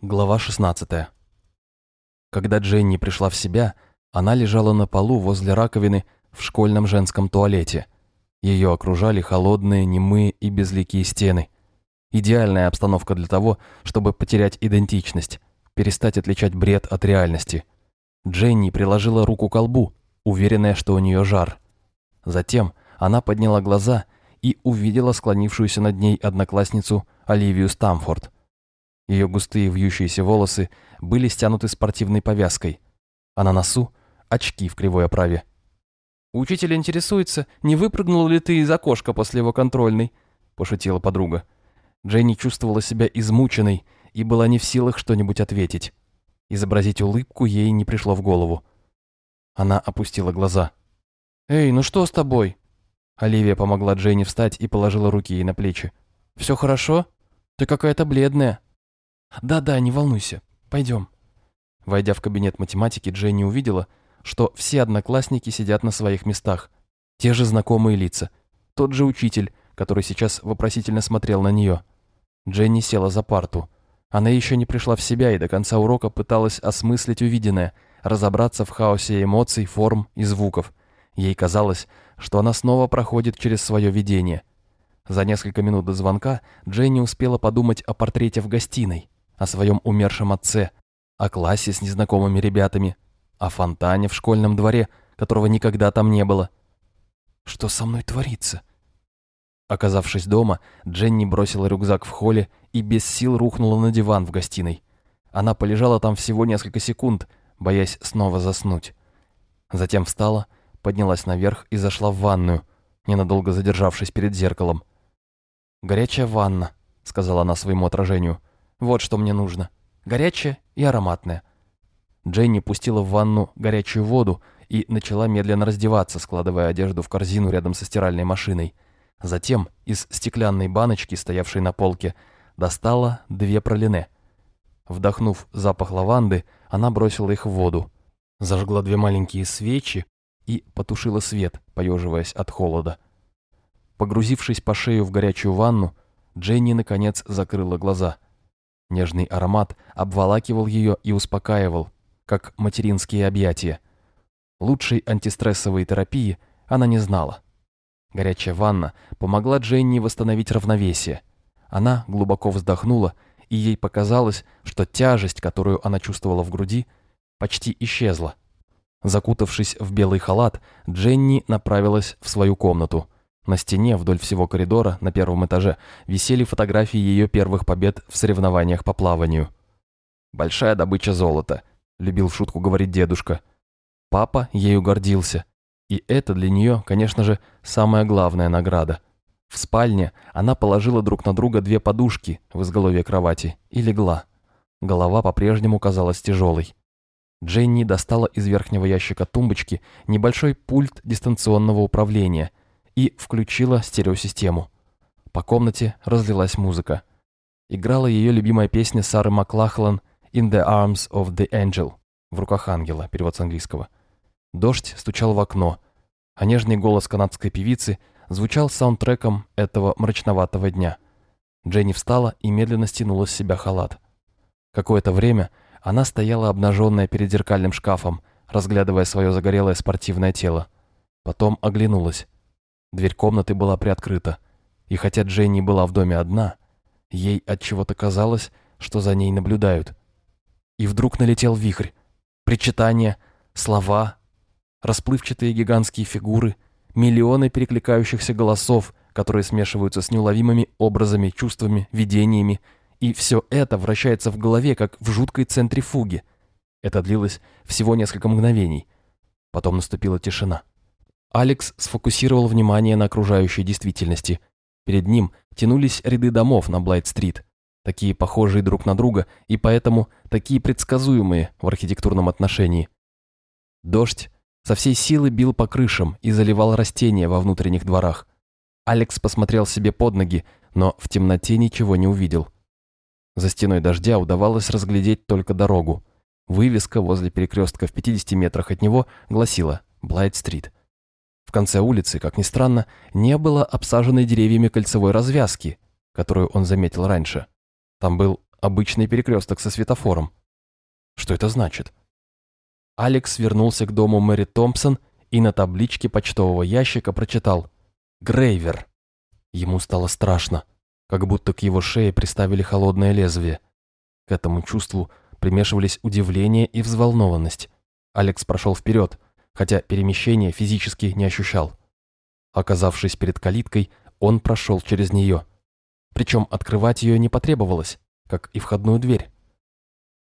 Глава 16. Когда Дженни пришла в себя, она лежала на полу возле раковины в школьном женском туалете. Ее окружали холодные, немые и безликие стены. Идеальная обстановка для того, чтобы потерять идентичность, перестать отличать бред от реальности. Дженни приложила руку к колбу, уверенная, что у нее жар. Затем она подняла глаза и увидела склонившуюся над ней одноклассницу Оливию Стамфорд – ее густые вьющиеся волосы были стянуты спортивной повязкой, а на носу – очки в кривой оправе. «Учитель интересуется, не выпрыгнул ли ты из окошка после его контрольной?» – пошутила подруга. Дженни чувствовала себя измученной и была не в силах что-нибудь ответить. Изобразить улыбку ей не пришло в голову. Она опустила глаза. «Эй, ну что с тобой?» Оливия помогла Дженни встать и положила руки ей на плечи. «Все хорошо? Ты какая-то бледная». «Да-да, не волнуйся. Пойдем». Войдя в кабинет математики, Дженни увидела, что все одноклассники сидят на своих местах. Те же знакомые лица. Тот же учитель, который сейчас вопросительно смотрел на нее. Дженни села за парту. Она еще не пришла в себя и до конца урока пыталась осмыслить увиденное, разобраться в хаосе эмоций, форм и звуков. Ей казалось, что она снова проходит через свое видение. За несколько минут до звонка Дженни успела подумать о портрете в гостиной о своем умершем отце, о классе с незнакомыми ребятами, о фонтане в школьном дворе, которого никогда там не было. Что со мной творится? Оказавшись дома, Дженни бросила рюкзак в холле и без сил рухнула на диван в гостиной. Она полежала там всего несколько секунд, боясь снова заснуть. Затем встала, поднялась наверх и зашла в ванную, ненадолго задержавшись перед зеркалом. «Горячая ванна», — сказала она своему отражению. Вот что мне нужно. Горячее и ароматное. Дженни пустила в ванну горячую воду и начала медленно раздеваться, складывая одежду в корзину рядом со стиральной машиной. Затем из стеклянной баночки, стоявшей на полке, достала две пролине. Вдохнув запах лаванды, она бросила их в воду. Зажгла две маленькие свечи и потушила свет, поеживаясь от холода. Погрузившись по шею в горячую ванну, Дженни, наконец, закрыла глаза – Нежный аромат обволакивал ее и успокаивал, как материнские объятия. Лучшей антистрессовой терапии она не знала. Горячая ванна помогла Дженни восстановить равновесие. Она глубоко вздохнула, и ей показалось, что тяжесть, которую она чувствовала в груди, почти исчезла. Закутавшись в белый халат, Дженни направилась в свою комнату – на стене вдоль всего коридора на первом этаже висели фотографии ее первых побед в соревнованиях по плаванию. «Большая добыча золота», — любил в шутку говорить дедушка. Папа ею гордился. И это для нее, конечно же, самая главная награда. В спальне она положила друг на друга две подушки в изголовье кровати и легла. Голова по-прежнему казалась тяжелой. Дженни достала из верхнего ящика тумбочки небольшой пульт дистанционного управления и включила стереосистему. По комнате разлилась музыка. Играла ее любимая песня Сары Маклахлан «In the Arms of the Angel» в руках ангела, перевод с английского. Дождь стучал в окно, а нежный голос канадской певицы звучал саундтреком этого мрачноватого дня. Дженни встала и медленно стянула с себя халат. Какое-то время она стояла обнаженная перед зеркальным шкафом, разглядывая свое загорелое спортивное тело. Потом оглянулась. Дверь комнаты была приоткрыта, и хотя Дженни была в доме одна, ей от чего-то казалось, что за ней наблюдают. И вдруг налетел вихрь. Причитания, слова, расплывчатые гигантские фигуры, миллионы перекликающихся голосов, которые смешиваются с неуловимыми образами, чувствами, видениями, и все это вращается в голове, как в жуткой центрифуге. Это длилось всего несколько мгновений. Потом наступила тишина. Алекс сфокусировал внимание на окружающей действительности. Перед ним тянулись ряды домов на Блайт-стрит, такие похожие друг на друга и поэтому такие предсказуемые в архитектурном отношении. Дождь со всей силы бил по крышам и заливал растения во внутренних дворах. Алекс посмотрел себе под ноги, но в темноте ничего не увидел. За стеной дождя удавалось разглядеть только дорогу. Вывеска возле перекрестка в 50 метрах от него гласила «Блайт-стрит». В конце улицы, как ни странно, не было обсаженной деревьями кольцевой развязки, которую он заметил раньше. Там был обычный перекресток со светофором. Что это значит? Алекс вернулся к дому Мэри Томпсон и на табличке почтового ящика прочитал «Грейвер». Ему стало страшно, как будто к его шее приставили холодное лезвие. К этому чувству примешивались удивление и взволнованность. Алекс прошел вперед, хотя перемещения физически не ощущал. Оказавшись перед калиткой, он прошел через нее. Причем открывать ее не потребовалось, как и входную дверь.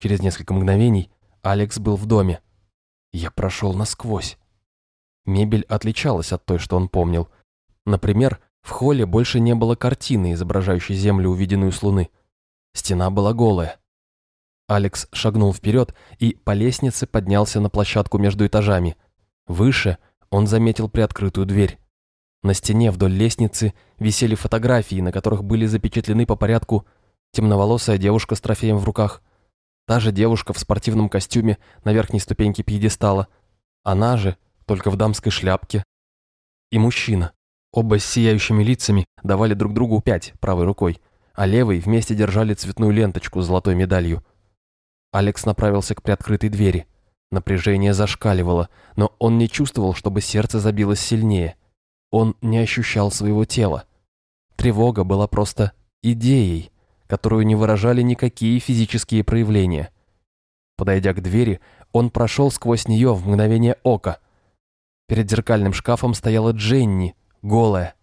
Через несколько мгновений Алекс был в доме. Я прошел насквозь. Мебель отличалась от той, что он помнил. Например, в холле больше не было картины, изображающей землю, увиденную с Луны. Стена была голая. Алекс шагнул вперед и по лестнице поднялся на площадку между этажами. Выше он заметил приоткрытую дверь. На стене вдоль лестницы висели фотографии, на которых были запечатлены по порядку темноволосая девушка с трофеем в руках, та же девушка в спортивном костюме на верхней ступеньке пьедестала, она же, только в дамской шляпке, и мужчина. Оба с сияющими лицами давали друг другу пять правой рукой, а левой вместе держали цветную ленточку с золотой медалью. Алекс направился к приоткрытой двери. Напряжение зашкаливало, но он не чувствовал, чтобы сердце забилось сильнее. Он не ощущал своего тела. Тревога была просто идеей, которую не выражали никакие физические проявления. Подойдя к двери, он прошел сквозь нее в мгновение ока. Перед зеркальным шкафом стояла Дженни, голая.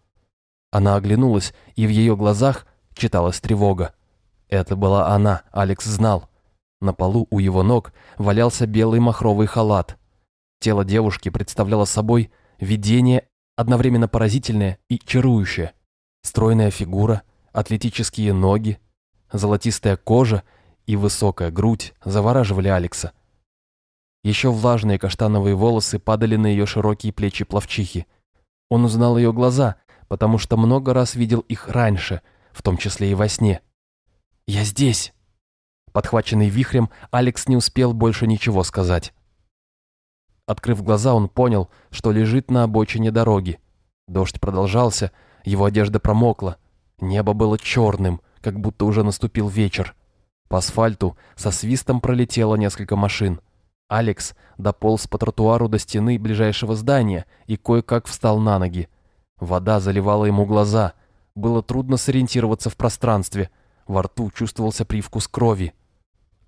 Она оглянулась, и в ее глазах читалась тревога. Это была она, Алекс знал. На полу у его ног валялся белый махровый халат. Тело девушки представляло собой видение одновременно поразительное и чарующее. Стройная фигура, атлетические ноги, золотистая кожа и высокая грудь завораживали Алекса. Еще влажные каштановые волосы падали на ее широкие плечи плавчихи. Он узнал ее глаза, потому что много раз видел их раньше, в том числе и во сне. «Я здесь!» Подхваченный вихрем, Алекс не успел больше ничего сказать. Открыв глаза, он понял, что лежит на обочине дороги. Дождь продолжался, его одежда промокла. Небо было черным, как будто уже наступил вечер. По асфальту со свистом пролетело несколько машин. Алекс дополз по тротуару до стены ближайшего здания и кое-как встал на ноги. Вода заливала ему глаза. Было трудно сориентироваться в пространстве. Во рту чувствовался привкус крови.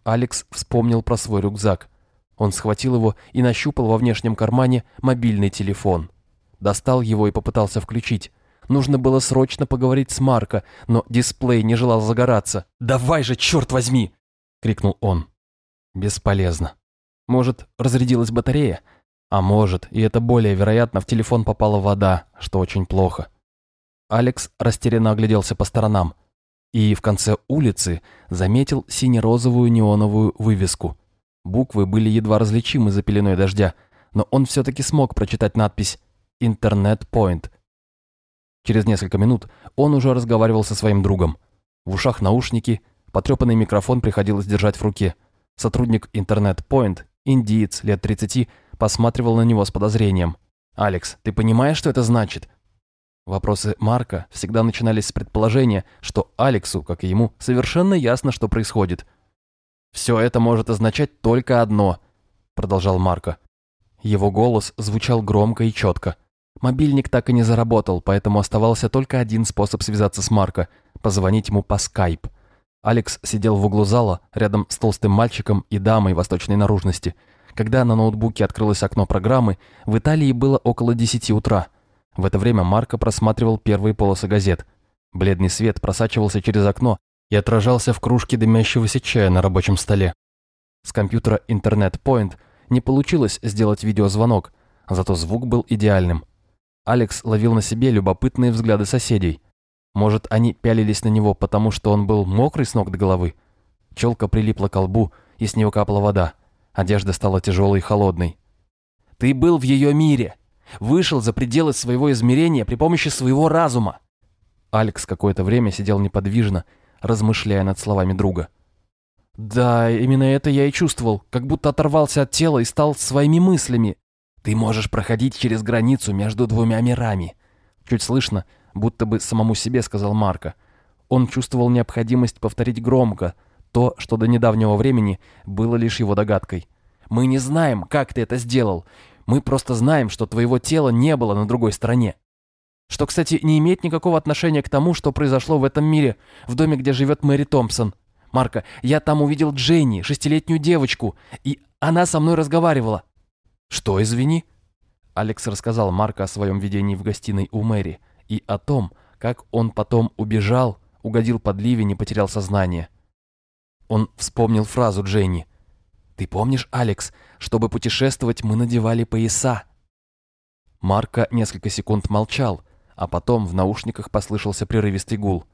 Алекс вспомнил про свой рюкзак. Он схватил его и нащупал во внешнем кармане мобильный телефон. Достал его и попытался включить. Нужно было срочно поговорить с Марко, но дисплей не желал загораться. «Давай же, черт возьми!» — крикнул он. Бесполезно. Может, разрядилась батарея? А может, и это более вероятно, в телефон попала вода, что очень плохо. Алекс растерянно огляделся по сторонам и в конце улицы заметил сине-розовую неоновую вывеску. Буквы были едва различимы за пеленой дождя, но он все-таки смог прочитать надпись «Интернет Point». Через несколько минут он уже разговаривал со своим другом. В ушах наушники, потрепанный микрофон приходилось держать в руке. Сотрудник Интернет Point, индиец лет 30, посматривал на него с подозрением. «Алекс, ты понимаешь, что это значит?» Вопросы Марка всегда начинались с предположения, что Алексу, как и ему, совершенно ясно, что происходит. «Все это может означать только одно», — продолжал Марко. Его голос звучал громко и четко. Мобильник так и не заработал, поэтому оставался только один способ связаться с Марко — позвонить ему по скайп. Алекс сидел в углу зала, рядом с толстым мальчиком и дамой восточной наружности. Когда на ноутбуке открылось окно программы, в Италии было около 10 утра — в это время Марко просматривал первые полосы газет. Бледный свет просачивался через окно и отражался в кружке дымящегося чая на рабочем столе. С компьютера Internet Point не получилось сделать видеозвонок, зато звук был идеальным. Алекс ловил на себе любопытные взгляды соседей. Может, они пялились на него, потому что он был мокрый с ног до головы? Челка прилипла к лбу, и с него капала вода. Одежда стала тяжелой и холодной. «Ты был в ее мире!» Вышел за пределы своего измерения при помощи своего разума. Алекс какое-то время сидел неподвижно, размышляя над словами друга. «Да, именно это я и чувствовал, как будто оторвался от тела и стал своими мыслями. Ты можешь проходить через границу между двумя мирами». Чуть слышно, будто бы самому себе сказал Марко. Он чувствовал необходимость повторить громко То, что до недавнего времени было лишь его догадкой. «Мы не знаем, как ты это сделал. Мы просто знаем, что твоего тела не было на другой стороне. Что, кстати, не имеет никакого отношения к тому, что произошло в этом мире, в доме, где живет Мэри Томпсон. Марка, я там увидел Дженни, шестилетнюю девочку, и она со мной разговаривала». «Что, извини?» Алекс рассказал Марка о своем видении в гостиной у Мэри и о том, как он потом убежал, угодил под ливень и потерял сознание. Он вспомнил фразу Дженни. «Ты помнишь, Алекс, чтобы путешествовать, мы надевали пояса?» Марка несколько секунд молчал, а потом в наушниках послышался прерывистый гул.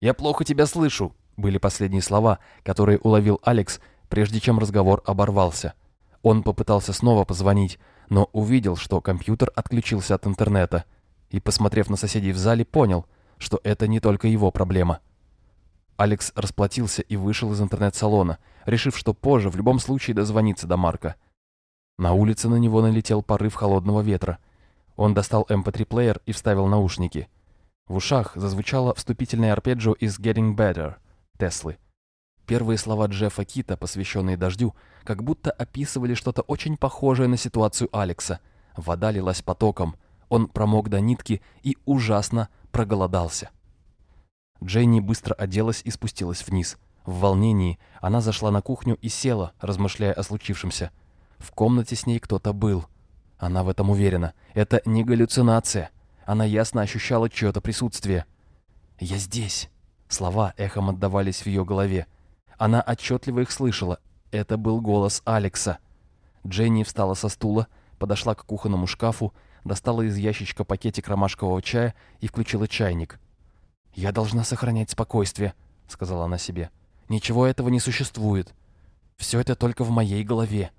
«Я плохо тебя слышу», были последние слова, которые уловил Алекс, прежде чем разговор оборвался. Он попытался снова позвонить, но увидел, что компьютер отключился от интернета, и, посмотрев на соседей в зале, понял, что это не только его проблема. Алекс расплатился и вышел из интернет-салона, решив, что позже в любом случае дозвонится до Марка. На улице на него налетел порыв холодного ветра. Он достал MP3-плеер эм и вставил наушники. В ушах зазвучало вступительное арпеджио из «Getting Better», Теслы. Первые слова Джеффа Кита, посвященные дождю, как будто описывали что-то очень похожее на ситуацию Алекса. Вода лилась потоком, он промок до нитки и ужасно проголодался. Дженни быстро оделась и спустилась вниз. В волнении она зашла на кухню и села, размышляя о случившемся. В комнате с ней кто-то был. Она в этом уверена. Это не галлюцинация. Она ясно ощущала чье-то присутствие. «Я здесь». Слова эхом отдавались в ее голове. Она отчетливо их слышала. Это был голос Алекса. Дженни встала со стула, подошла к кухонному шкафу, достала из ящичка пакетик ромашкового чая и включила чайник. «Я должна сохранять спокойствие», — сказала она себе. «Ничего этого не существует. Все это только в моей голове».